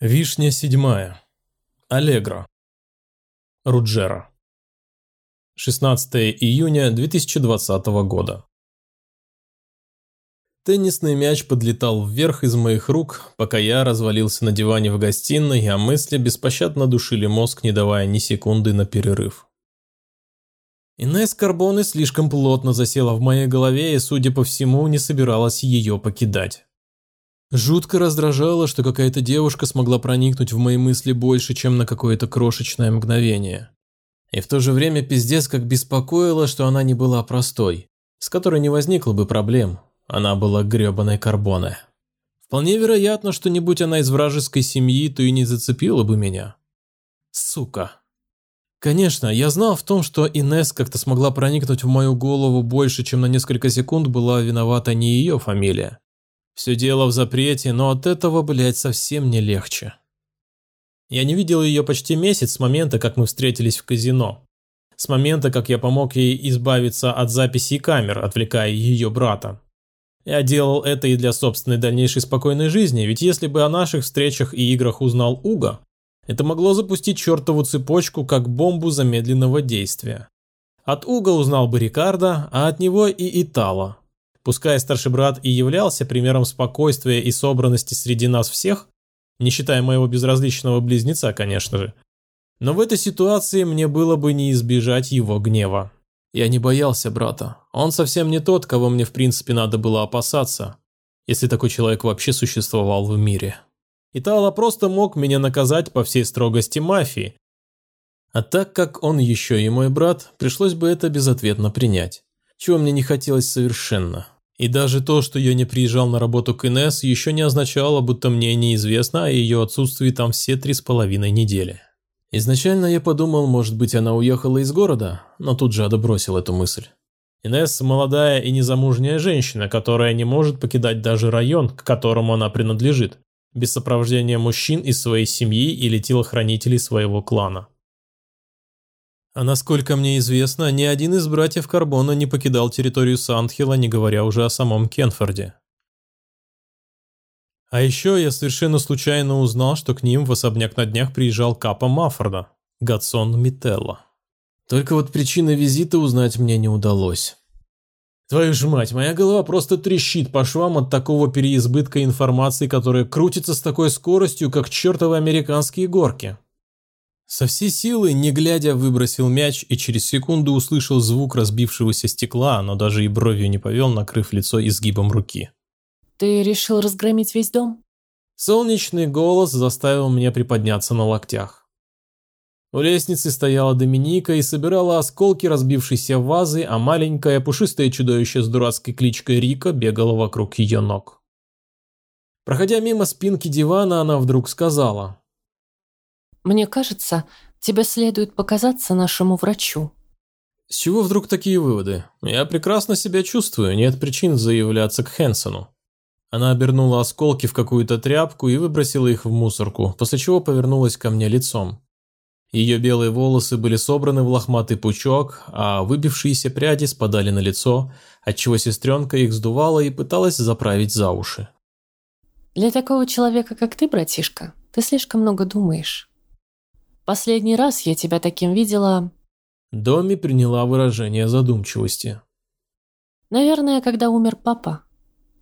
Вишня седьмая. Аллегро. Руджера. 16 июня 2020 года. Теннисный мяч подлетал вверх из моих рук, пока я развалился на диване в гостиной, а мысли беспощадно душили мозг, не давая ни секунды на перерыв. Инесс Карбоне слишком плотно засела в моей голове и, судя по всему, не собиралась ее покидать. Жутко раздражало, что какая-то девушка смогла проникнуть в мои мысли больше, чем на какое-то крошечное мгновение. И в то же время пиздец как беспокоило, что она не была простой, с которой не возникло бы проблем. Она была грёбаной карбоне. Вполне вероятно, что не будь она из вражеской семьи, то и не зацепила бы меня. Сука. Конечно, я знал в том, что Инес как-то смогла проникнуть в мою голову больше, чем на несколько секунд была виновата не ее фамилия. Все дело в запрете, но от этого, блядь, совсем не легче. Я не видел ее почти месяц с момента, как мы встретились в казино. С момента, как я помог ей избавиться от записей камер, отвлекая ее брата. Я делал это и для собственной дальнейшей спокойной жизни, ведь если бы о наших встречах и играх узнал Уга, это могло запустить чертову цепочку как бомбу замедленного действия. От Уга узнал бы Рикардо, а от него и Итала. Пускай старший брат и являлся примером спокойствия и собранности среди нас всех, не считая моего безразличного близнеца, конечно же, но в этой ситуации мне было бы не избежать его гнева. Я не боялся брата. Он совсем не тот, кого мне в принципе надо было опасаться, если такой человек вообще существовал в мире. Итало просто мог меня наказать по всей строгости мафии. А так как он еще и мой брат, пришлось бы это безответно принять. Чего мне не хотелось совершенно. И даже то, что я не приезжал на работу к Инесс, еще не означало, будто мне неизвестно о ее отсутствии там все три с половиной недели. Изначально я подумал, может быть, она уехала из города, но тут же отбросил эту мысль. Инесс – молодая и незамужняя женщина, которая не может покидать даже район, к которому она принадлежит, без сопровождения мужчин из своей семьи или телохранителей своего клана. А насколько мне известно, ни один из братьев Карбона не покидал территорию Сандхила, не говоря уже о самом Кенфорде. А еще я совершенно случайно узнал, что к ним в особняк на днях приезжал Капа Маффорда, Гатсон Мителла. Только вот причины визита узнать мне не удалось. Твою ж мать, моя голова просто трещит по швам от такого переизбытка информации, которая крутится с такой скоростью, как чертовы американские горки. Со всей силы, не глядя, выбросил мяч и через секунду услышал звук разбившегося стекла, но даже и бровью не повел, накрыв лицо изгибом руки. «Ты решил разгромить весь дом?» Солнечный голос заставил меня приподняться на локтях. У лестницы стояла Доминика и собирала осколки разбившейся вазы, а маленькое пушистое чудовище с дурацкой кличкой Рика бегало вокруг ее ног. Проходя мимо спинки дивана, она вдруг сказала. Мне кажется, тебе следует показаться нашему врачу. С чего вдруг такие выводы? Я прекрасно себя чувствую, нет причин заявляться к Хэнсону. Она обернула осколки в какую-то тряпку и выбросила их в мусорку, после чего повернулась ко мне лицом. Ее белые волосы были собраны в лохматый пучок, а выбившиеся пряди спадали на лицо, отчего сестренка их сдувала и пыталась заправить за уши. «Для такого человека, как ты, братишка, ты слишком много думаешь. Последний раз я тебя таким видела...» Доми приняла выражение задумчивости. «Наверное, когда умер папа.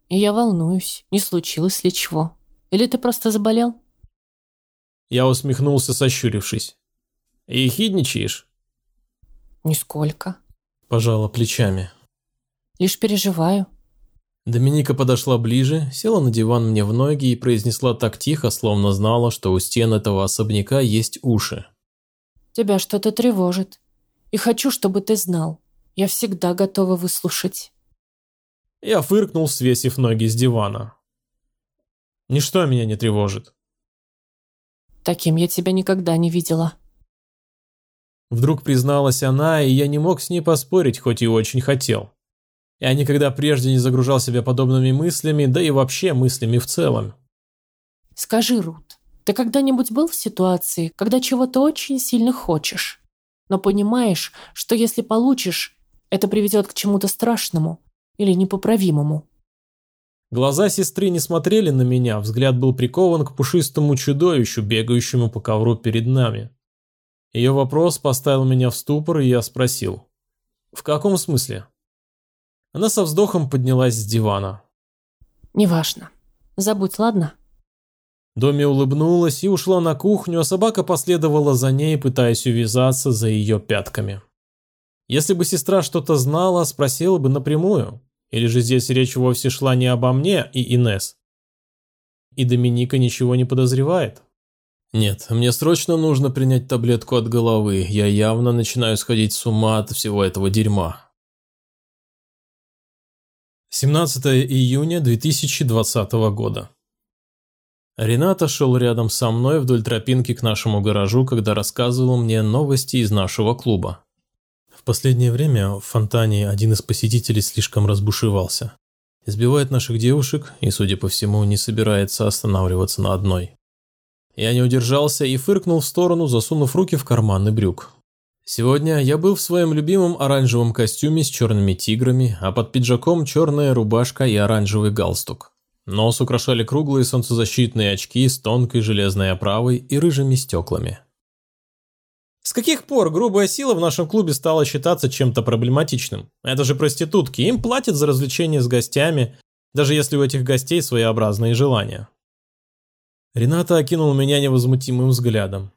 И я волнуюсь, не случилось ли чего. Или ты просто заболел?» Я усмехнулся, сощурившись. «И хидничаешь?» «Нисколько», – пожала плечами. «Лишь переживаю. Доминика подошла ближе, села на диван мне в ноги и произнесла так тихо, словно знала, что у стен этого особняка есть уши. «Тебя что-то тревожит. И хочу, чтобы ты знал. Я всегда готова выслушать». Я фыркнул, свесив ноги с дивана. «Ничто меня не тревожит». «Таким я тебя никогда не видела». Вдруг призналась она, и я не мог с ней поспорить, хоть и очень хотел. Я никогда прежде не загружал себя подобными мыслями, да и вообще мыслями в целом. Скажи, Рут, ты когда-нибудь был в ситуации, когда чего-то очень сильно хочешь, но понимаешь, что если получишь, это приведет к чему-то страшному или непоправимому? Глаза сестры не смотрели на меня, взгляд был прикован к пушистому чудовищу, бегающему по ковру перед нами. Ее вопрос поставил меня в ступор, и я спросил. «В каком смысле?» Она со вздохом поднялась с дивана. «Неважно. Забудь, ладно?» Доми улыбнулась и ушла на кухню, а собака последовала за ней, пытаясь увязаться за ее пятками. Если бы сестра что-то знала, спросила бы напрямую. Или же здесь речь вовсе шла не обо мне и Инес. И Доминика ничего не подозревает? Нет, мне срочно нужно принять таблетку от головы. Я явно начинаю сходить с ума от всего этого дерьма. 17 июня 2020 года. Рената шел рядом со мной вдоль тропинки к нашему гаражу, когда рассказывал мне новости из нашего клуба. В последнее время в фонтане один из посетителей слишком разбушевался. Избивает наших девушек и, судя по всему, не собирается останавливаться на одной. Я не удержался и фыркнул в сторону, засунув руки в карманы брюк. Сегодня я был в своем любимом оранжевом костюме с черными тиграми, а под пиджаком черная рубашка и оранжевый галстук. Нос украшали круглые солнцезащитные очки с тонкой железной оправой и рыжими стеклами. С каких пор грубая сила в нашем клубе стала считаться чем-то проблематичным? Это же проститутки, им платят за развлечения с гостями, даже если у этих гостей своеобразные желания. Рената окинул меня невозмутимым взглядом.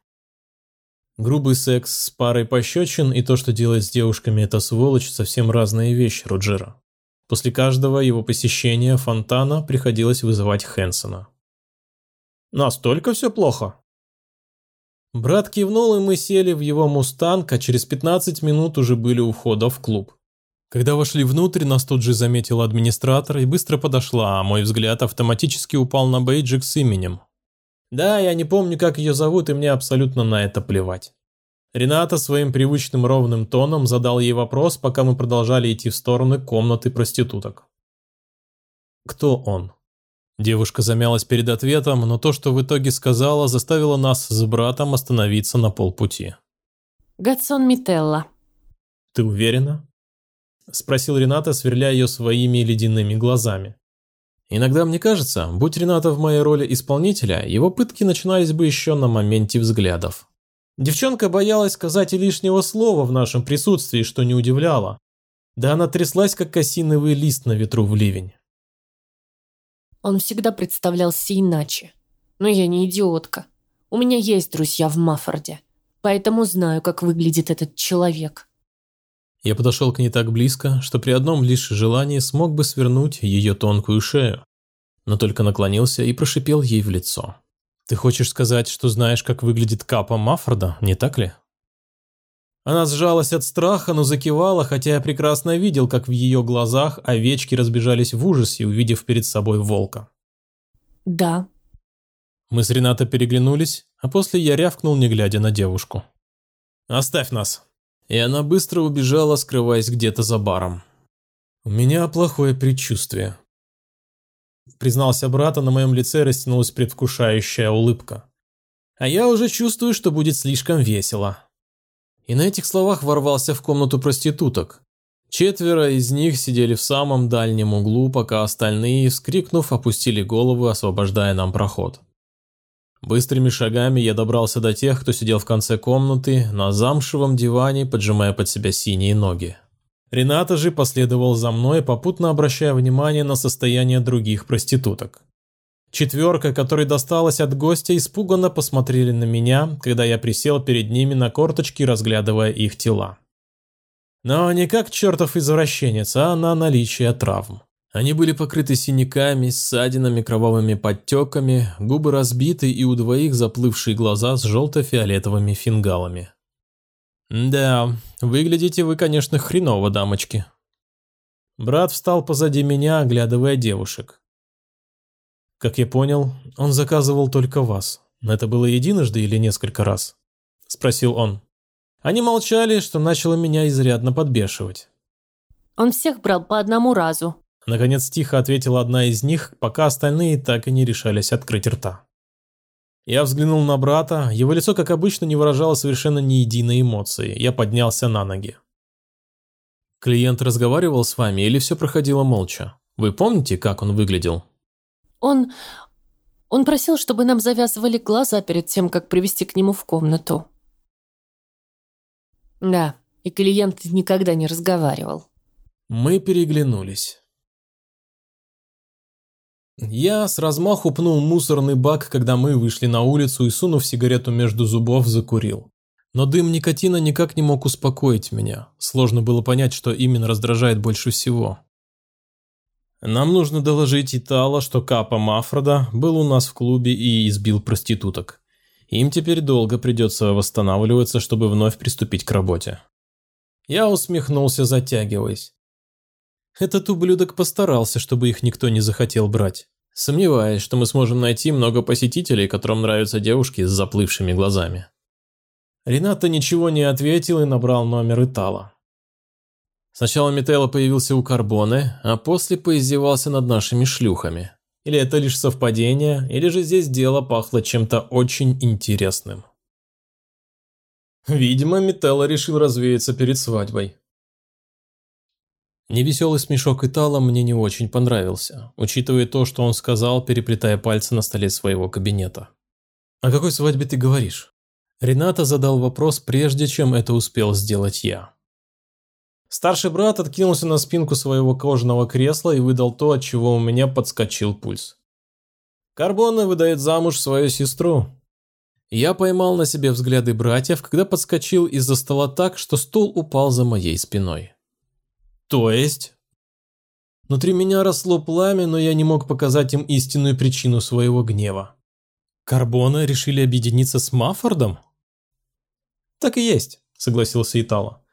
Грубый секс с парой пощечин и то, что делает с девушками эта сволочь, совсем разные вещи, Роджера. После каждого его посещения фонтана приходилось вызывать Хэнсона. «Настолько все плохо?» Брат кивнул, и мы сели в его мустанг, а через 15 минут уже были у входа в клуб. Когда вошли внутрь, нас тут же заметил администратор и быстро подошла, а мой взгляд автоматически упал на бейджик с именем. Да, я не помню, как ее зовут, и мне абсолютно на это плевать. Рената своим привычным ровным тоном задал ей вопрос, пока мы продолжали идти в сторону комнаты проституток. Кто он? Девушка замялась перед ответом, но то, что в итоге сказала, заставило нас с братом остановиться на полпути. Гатсон Мителла. Ты уверена? Спросил Рената, сверляя ее своими ледяными глазами. Иногда мне кажется, будь Рената в моей роли исполнителя, его пытки начинались бы еще на моменте взглядов. Девчонка боялась сказать лишнего слова в нашем присутствии, что не удивляло. Да она тряслась, как осиновый лист на ветру в ливень. Он всегда представлялся иначе. Но я не идиотка. У меня есть друзья в Маффорде, поэтому знаю, как выглядит этот человек. Я подошел к ней так близко, что при одном лишь желании смог бы свернуть ее тонкую шею, но только наклонился и прошипел ей в лицо. Ты хочешь сказать, что знаешь, как выглядит капа Маффорда, не так ли? Она сжалась от страха, но закивала, хотя я прекрасно видел, как в ее глазах овечки разбежались в ужасе, увидев перед собой волка. Да. Мы с Ренатой переглянулись, а после я рявкнул, не глядя на девушку. «Оставь нас!» И она быстро убежала, скрываясь где-то за баром. У меня плохое предчувствие. Признался брат, а на моем лице растянулась предвкушающая улыбка. А я уже чувствую, что будет слишком весело. И на этих словах ворвался в комнату проституток. Четверо из них сидели в самом дальнем углу, пока остальные, вскрикнув, опустили головы, освобождая нам проход. Быстрыми шагами я добрался до тех, кто сидел в конце комнаты, на замшевом диване, поджимая под себя синие ноги. Рената же последовал за мной, попутно обращая внимание на состояние других проституток. Четверка, которой досталась от гостя, испуганно посмотрели на меня, когда я присел перед ними на корточки, разглядывая их тела. Но не как чертов извращенец, а на наличие травм. Они были покрыты синяками, ссадинами, кровавыми подтеками, губы разбиты и у двоих заплывшие глаза с желто-фиолетовыми фингалами. «Да, выглядите вы, конечно, хреново, дамочки». Брат встал позади меня, оглядывая девушек. «Как я понял, он заказывал только вас. Это было единожды или несколько раз?» – спросил он. Они молчали, что начало меня изрядно подбешивать. «Он всех брал по одному разу», – наконец тихо ответила одна из них, пока остальные так и не решались открыть рта. Я взглянул на брата, его лицо, как обычно, не выражало совершенно ни единой эмоции. Я поднялся на ноги. Клиент разговаривал с вами или все проходило молча? Вы помните, как он выглядел? Он... Он просил, чтобы нам завязывали глаза перед тем, как привести к нему в комнату. Да, и клиент никогда не разговаривал. Мы переглянулись. Я с размаху пнул мусорный бак, когда мы вышли на улицу и, сунув сигарету между зубов, закурил. Но дым никотина никак не мог успокоить меня. Сложно было понять, что именно раздражает больше всего. Нам нужно доложить Итала, что Капа Мафрода был у нас в клубе и избил проституток. Им теперь долго придется восстанавливаться, чтобы вновь приступить к работе. Я усмехнулся, затягиваясь. Этот ублюдок постарался, чтобы их никто не захотел брать. Сомневаюсь, что мы сможем найти много посетителей, которым нравятся девушки с заплывшими глазами. Рената ничего не ответил и набрал номер Итала. Сначала Метелло появился у Карбоны, а после поиздевался над нашими шлюхами. Или это лишь совпадение, или же здесь дело пахло чем-то очень интересным. Видимо, Метелло решил развеяться перед свадьбой. Невеселый смешок Итала мне не очень понравился, учитывая то, что он сказал, переплетая пальцы на столе своего кабинета. «О какой свадьбе ты говоришь?» Рената задал вопрос, прежде чем это успел сделать я. Старший брат откинулся на спинку своего кожаного кресла и выдал то, от чего у меня подскочил пульс. Карбона выдает замуж свою сестру. Я поймал на себе взгляды братьев, когда подскочил из-за стола так, что стул упал за моей спиной. То есть? Внутри меня росло пламя, но я не мог показать им истинную причину своего гнева. Карбона решили объединиться с Маффордом? Так и есть, согласился Итало.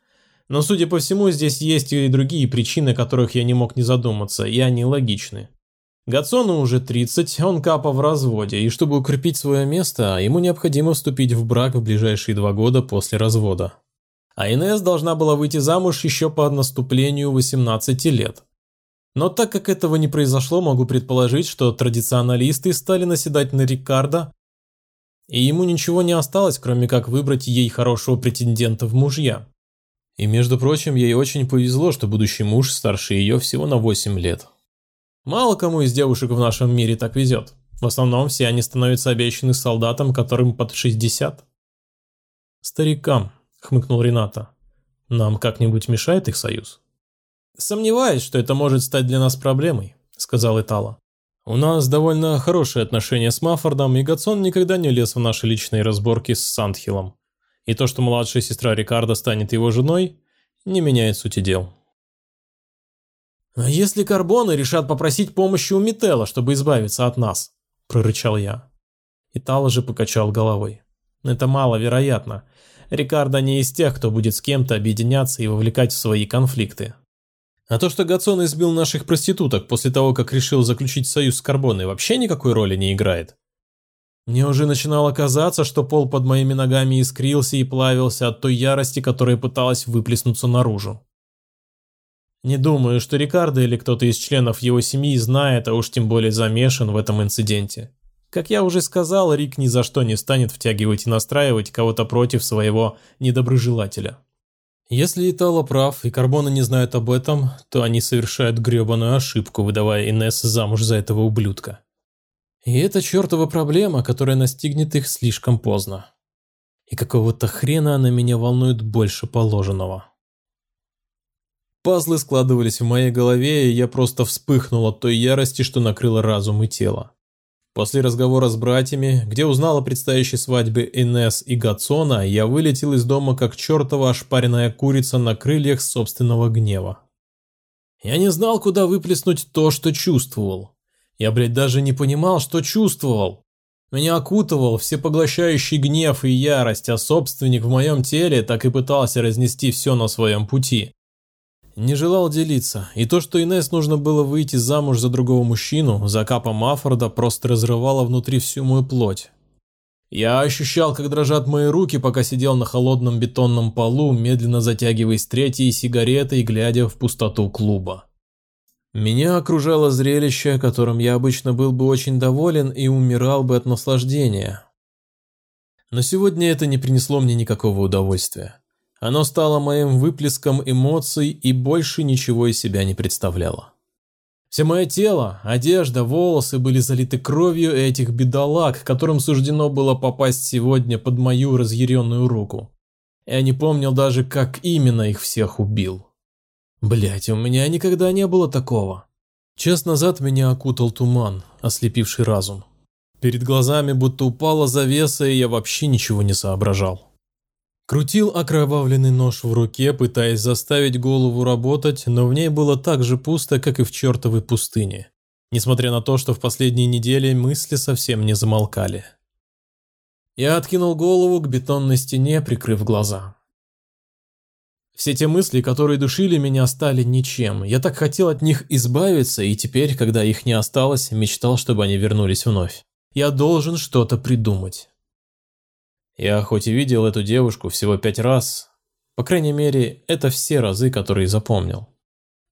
Но, судя по всему, здесь есть и другие причины, о которых я не мог не задуматься, и они логичны. Гацону уже 30, он капа в разводе, и чтобы укрепить свое место, ему необходимо вступить в брак в ближайшие два года после развода. А Инесс должна была выйти замуж еще по наступлению 18 лет. Но так как этого не произошло, могу предположить, что традиционалисты стали наседать на Рикардо, и ему ничего не осталось, кроме как выбрать ей хорошего претендента в мужья. И между прочим, ей очень повезло, что будущий муж старше ее всего на 8 лет. Мало кому из девушек в нашем мире так везет. В основном все они становятся обещаны солдатам, которым под 60. Старикам, хмыкнул Рената. Нам как-нибудь мешает их союз? Сомневаюсь, что это может стать для нас проблемой, сказал Итала. У нас довольно хорошие отношения с Маффордом, и Гатсон никогда не лез в наши личные разборки с Сандхиллом. И то, что младшая сестра Рикардо станет его женой, не меняет сути дел. «А если Карбоны решат попросить помощи у Мителла, чтобы избавиться от нас?» – прорычал я. Итало же покачал головой. «Это маловероятно. Рикардо не из тех, кто будет с кем-то объединяться и вовлекать в свои конфликты. А то, что Гацон избил наших проституток после того, как решил заключить союз с Карбоной, вообще никакой роли не играет. Мне уже начинало казаться, что пол под моими ногами искрился и плавился от той ярости, которая пыталась выплеснуться наружу. Не думаю, что Рикардо или кто-то из членов его семьи знает, а уж тем более замешан в этом инциденте. Как я уже сказал, Рик ни за что не станет втягивать и настраивать кого-то против своего недоброжелателя. Если Итало прав и Карбона не знают об этом, то они совершают гребаную ошибку, выдавая Инесс замуж за этого ублюдка. И это чертова проблема, которая настигнет их слишком поздно. И какого-то хрена она меня волнует больше положенного. Пазлы складывались в моей голове, и я просто вспыхнул от той ярости, что накрыла разум и тело. После разговора с братьями, где узнал о предстоящей свадьбе Инес и Гацона, я вылетел из дома как чертова ошпаренная курица на крыльях собственного гнева. Я не знал, куда выплеснуть то, что чувствовал. Я, блядь, даже не понимал, что чувствовал. Меня окутывал всепоглощающий гнев и ярость, а собственник в моем теле так и пытался разнести все на своем пути. Не желал делиться, и то, что Инесс нужно было выйти замуж за другого мужчину, за капа Маффорда, просто разрывало внутри всю мою плоть. Я ощущал, как дрожат мои руки, пока сидел на холодном бетонном полу, медленно затягиваясь третьей сигаретой и глядя в пустоту клуба. Меня окружало зрелище, которым я обычно был бы очень доволен и умирал бы от наслаждения. Но сегодня это не принесло мне никакого удовольствия. Оно стало моим выплеском эмоций и больше ничего из себя не представляло. Все мое тело, одежда, волосы были залиты кровью этих бедолаг, которым суждено было попасть сегодня под мою разъяренную руку. Я не помнил даже, как именно их всех убил. Блять, у меня никогда не было такого. Час назад меня окутал туман, ослепивший разум. Перед глазами будто упала завеса, и я вообще ничего не соображал. Крутил окровавленный нож в руке, пытаясь заставить голову работать, но в ней было так же пусто, как и в чертовой пустыне. Несмотря на то, что в последние недели мысли совсем не замолкали. Я откинул голову к бетонной стене, прикрыв глаза. Все те мысли, которые душили меня, стали ничем. Я так хотел от них избавиться, и теперь, когда их не осталось, мечтал, чтобы они вернулись вновь. Я должен что-то придумать. Я хоть и видел эту девушку всего пять раз, по крайней мере, это все разы, которые запомнил.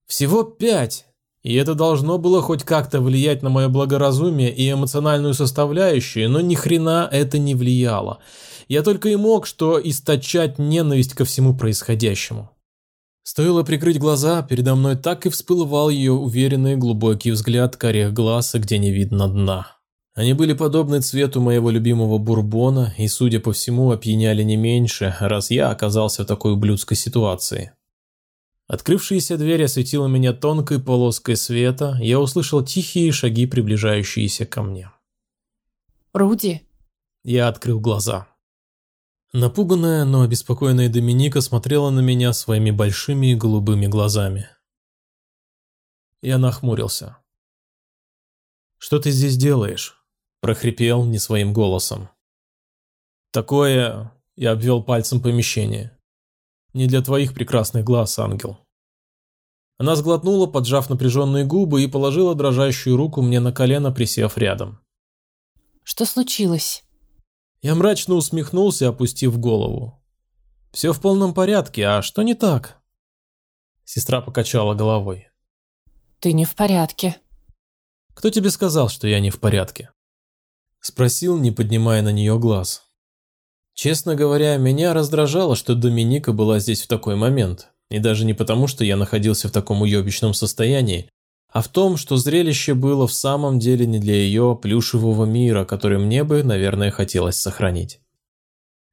Всего пять! И это должно было хоть как-то влиять на мое благоразумие и эмоциональную составляющую, но ни хрена это не влияло. Я только и мог что источать ненависть ко всему происходящему. Стоило прикрыть глаза, передо мной так и всплывал ее уверенный глубокий взгляд карих глаз, где не видно дна. Они были подобны цвету моего любимого бурбона и, судя по всему, опьяняли не меньше, раз я оказался в такой ублюдской ситуации. Открывшаяся дверь осветила меня тонкой полоской света, я услышал тихие шаги, приближающиеся ко мне. «Руди?» Я открыл глаза. Напуганная, но обеспокоенная Доминика смотрела на меня своими большими голубыми глазами. Я нахмурился. «Что ты здесь делаешь?» Прохрипел не своим голосом. Такое, я обвел пальцем помещение. Не для твоих прекрасных глаз, ангел. Она сглотнула, поджав напряженные губы и положила дрожащую руку мне на колено, присев рядом. Что случилось? Я мрачно усмехнулся, опустив голову. Все в полном порядке, а что не так? Сестра покачала головой. Ты не в порядке. Кто тебе сказал, что я не в порядке? Спросил, не поднимая на нее глаз. Честно говоря, меня раздражало, что Доминика была здесь в такой момент. И даже не потому, что я находился в таком уебищном состоянии, а в том, что зрелище было в самом деле не для ее плюшевого мира, который мне бы, наверное, хотелось сохранить.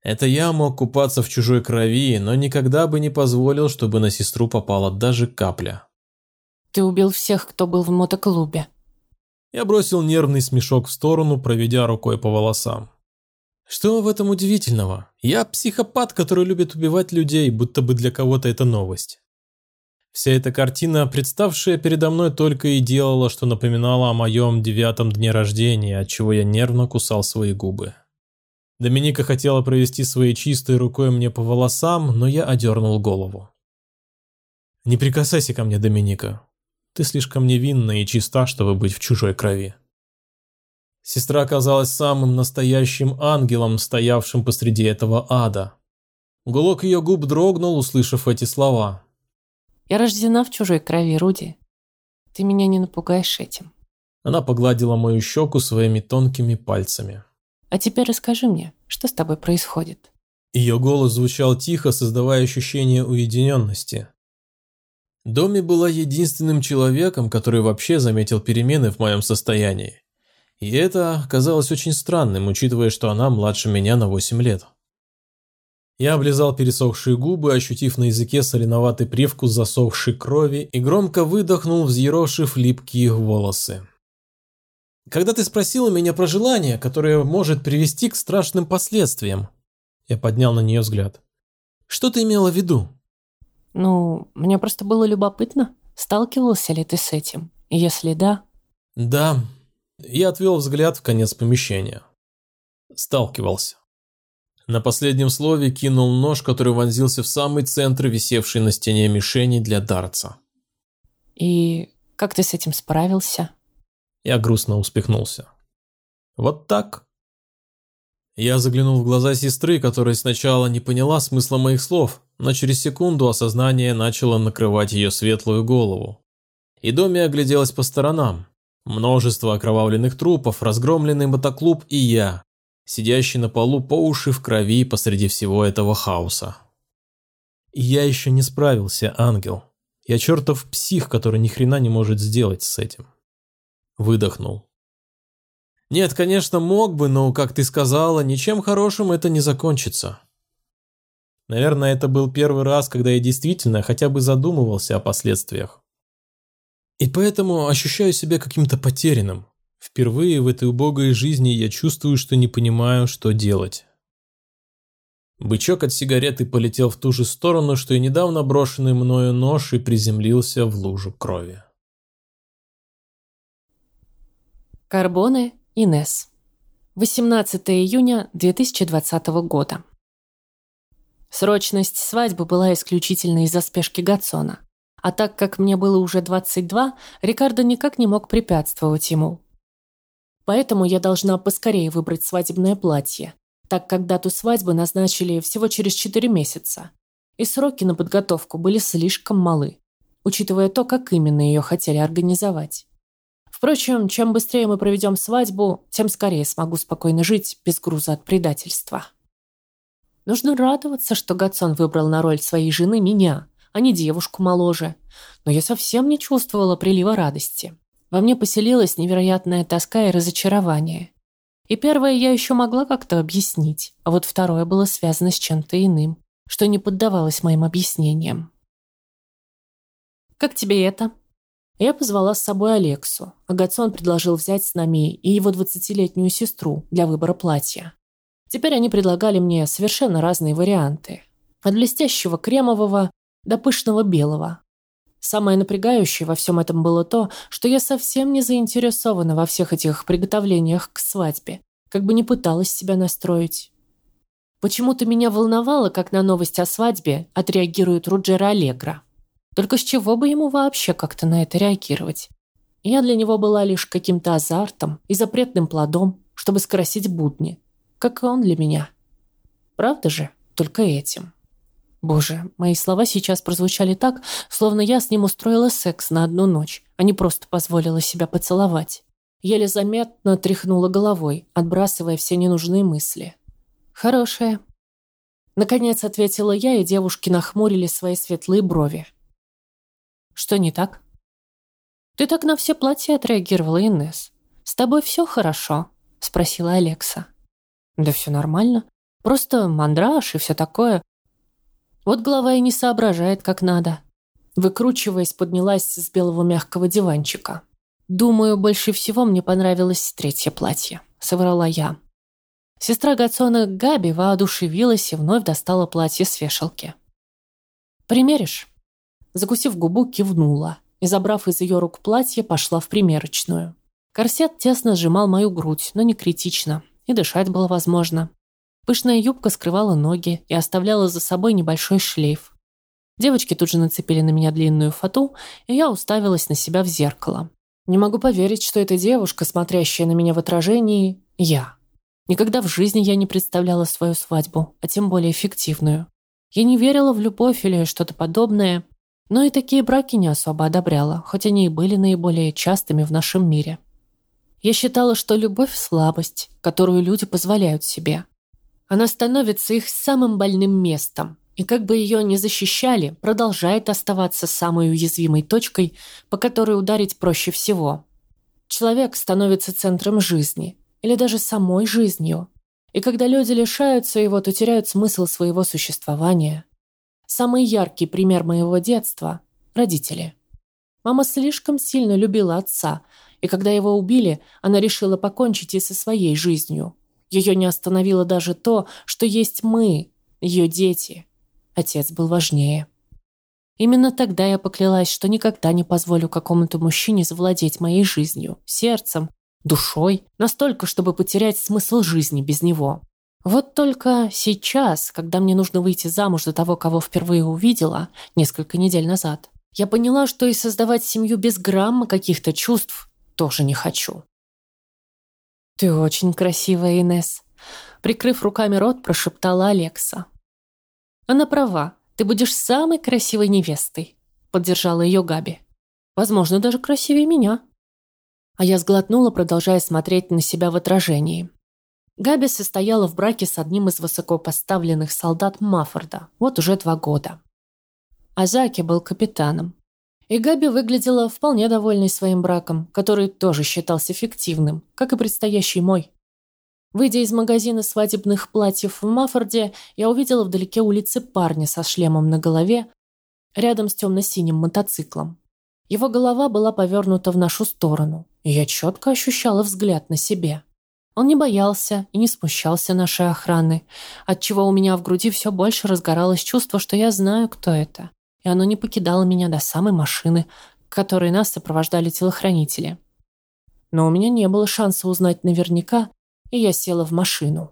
Это я мог купаться в чужой крови, но никогда бы не позволил, чтобы на сестру попала даже капля. «Ты убил всех, кто был в мотоклубе», я бросил нервный смешок в сторону, проведя рукой по волосам. Что в этом удивительного? Я психопат, который любит убивать людей, будто бы для кого-то это новость. Вся эта картина, представшая передо мной, только и делала, что напоминала о моем девятом дне рождения, от чего я нервно кусал свои губы. Доминика хотела провести своей чистой рукой мне по волосам, но я одернул голову. «Не прикасайся ко мне, Доминика. Ты слишком невинна и чиста, чтобы быть в чужой крови. Сестра оказалась самым настоящим ангелом, стоявшим посреди этого ада. Уголок ее губ дрогнул, услышав эти слова. «Я рождена в чужой крови, Руди. Ты меня не напугаешь этим». Она погладила мою щеку своими тонкими пальцами. «А теперь расскажи мне, что с тобой происходит?» Ее голос звучал тихо, создавая ощущение уединенности. Доми была единственным человеком, который вообще заметил перемены в моем состоянии. И это казалось очень странным, учитывая, что она младше меня на 8 лет. Я облизал пересохшие губы, ощутив на языке соленоватый привкус засохшей крови и громко выдохнул, взъерошив липкие волосы. «Когда ты спросила меня про желание, которое может привести к страшным последствиям?» Я поднял на нее взгляд. «Что ты имела в виду?» Ну, мне просто было любопытно, сталкивался ли ты с этим? Если да... Да. Я отвел взгляд в конец помещения. Сталкивался. На последнем слове кинул нож, который вонзился в самый центр висевшей на стене мишени для дарца. И как ты с этим справился? Я грустно успехнулся. Вот так. Я заглянул в глаза сестры, которая сначала не поняла смысла моих слов, но через секунду осознание начало накрывать ее светлую голову. И Доми огляделась по сторонам. Множество окровавленных трупов, разгромленный мотоклуб и я, сидящий на полу по уши в крови посреди всего этого хаоса. «Я еще не справился, ангел. Я чертов псих, который ни хрена не может сделать с этим. Выдохнул. Нет, конечно, мог бы, но, как ты сказала, ничем хорошим это не закончится. Наверное, это был первый раз, когда я действительно хотя бы задумывался о последствиях. И поэтому ощущаю себя каким-то потерянным. Впервые в этой убогой жизни я чувствую, что не понимаю, что делать. Бычок от сигареты полетел в ту же сторону, что и недавно брошенный мною нож и приземлился в лужу крови. Карбоне Инес. 18 июня 2020 года. Срочность свадьбы была исключительно из-за спешки Гатсона. А так как мне было уже 22, Рикардо никак не мог препятствовать ему. Поэтому я должна поскорее выбрать свадебное платье, так как дату свадьбы назначили всего через 4 месяца. И сроки на подготовку были слишком малы, учитывая то, как именно ее хотели организовать. Впрочем, чем быстрее мы проведем свадьбу, тем скорее смогу спокойно жить без груза от предательства. Нужно радоваться, что Гатсон выбрал на роль своей жены меня, а не девушку моложе. Но я совсем не чувствовала прилива радости. Во мне поселилась невероятная тоска и разочарование. И первое я еще могла как-то объяснить, а вот второе было связано с чем-то иным, что не поддавалось моим объяснениям. «Как тебе это?» Я позвала с собой Алексу. Агатсон предложил взять с нами и его двадцатилетнюю сестру для выбора платья. Теперь они предлагали мне совершенно разные варианты. От блестящего кремового до пышного белого. Самое напрягающее во всем этом было то, что я совсем не заинтересована во всех этих приготовлениях к свадьбе, как бы не пыталась себя настроить. Почему-то меня волновало, как на новость о свадьбе отреагирует Руджера Аллегро. Только с чего бы ему вообще как-то на это реагировать? Я для него была лишь каким-то азартом и запретным плодом, чтобы скрасить будни, как и он для меня. Правда же? Только этим. Боже, мои слова сейчас прозвучали так, словно я с ним устроила секс на одну ночь, а не просто позволила себя поцеловать. Еле заметно тряхнула головой, отбрасывая все ненужные мысли. «Хорошая». Наконец ответила я, и девушки нахмурили свои светлые брови. Что не так? Ты так на все платья отреагировала, Инесс. С тобой все хорошо? Спросила Алекса. Да все нормально. Просто мандраж и все такое. Вот голова и не соображает, как надо. Выкручиваясь, поднялась с белого мягкого диванчика. «Думаю, больше всего мне понравилось третье платье», — соврала я. Сестра Гацона Габи воодушевилась и вновь достала платье с вешалки. «Примеришь?» Закусив губу, кивнула и, забрав из ее рук платье, пошла в примерочную. Корсет тесно сжимал мою грудь, но не критично, и дышать было возможно. Пышная юбка скрывала ноги и оставляла за собой небольшой шлейф. Девочки тут же нацепили на меня длинную фату, и я уставилась на себя в зеркало. Не могу поверить, что эта девушка, смотрящая на меня в отражении, я. Никогда в жизни я не представляла свою свадьбу, а тем более фиктивную. Я не верила в любовь или что-то подобное, но и такие браки не особо одобряла, хоть они и были наиболее частыми в нашем мире. Я считала, что любовь – слабость, которую люди позволяют себе. Она становится их самым больным местом, и как бы ее ни защищали, продолжает оставаться самой уязвимой точкой, по которой ударить проще всего. Человек становится центром жизни, или даже самой жизнью. И когда люди лишаются его, то теряют смысл своего существования. Самый яркий пример моего детства – родители. Мама слишком сильно любила отца, и когда его убили, она решила покончить и со своей жизнью. Ее не остановило даже то, что есть мы, ее дети. Отец был важнее. Именно тогда я поклялась, что никогда не позволю какому-то мужчине завладеть моей жизнью, сердцем, душой, настолько, чтобы потерять смысл жизни без него. Вот только сейчас, когда мне нужно выйти замуж за того, кого впервые увидела, несколько недель назад, я поняла, что и создавать семью без грамма каких-то чувств тоже не хочу. «Ты очень красивая, Инесс», — прикрыв руками рот, прошептала Алекса. «Она права, ты будешь самой красивой невестой», — поддержала ее Габи. «Возможно, даже красивее меня». А я сглотнула, продолжая смотреть на себя в отражении. Габи состояла в браке с одним из высокопоставленных солдат Маффорда вот уже два года. А Заки был капитаном. И Габи выглядела вполне довольной своим браком, который тоже считался фиктивным, как и предстоящий мой. Выйдя из магазина свадебных платьев в Маффорде, я увидела вдалеке улицы парня со шлемом на голове, рядом с темно-синим мотоциклом. Его голова была повернута в нашу сторону, и я четко ощущала взгляд на себе. Он не боялся и не смущался нашей охраны, отчего у меня в груди все больше разгоралось чувство, что я знаю, кто это, и оно не покидало меня до самой машины, которой нас сопровождали телохранители. Но у меня не было шанса узнать наверняка, и я села в машину.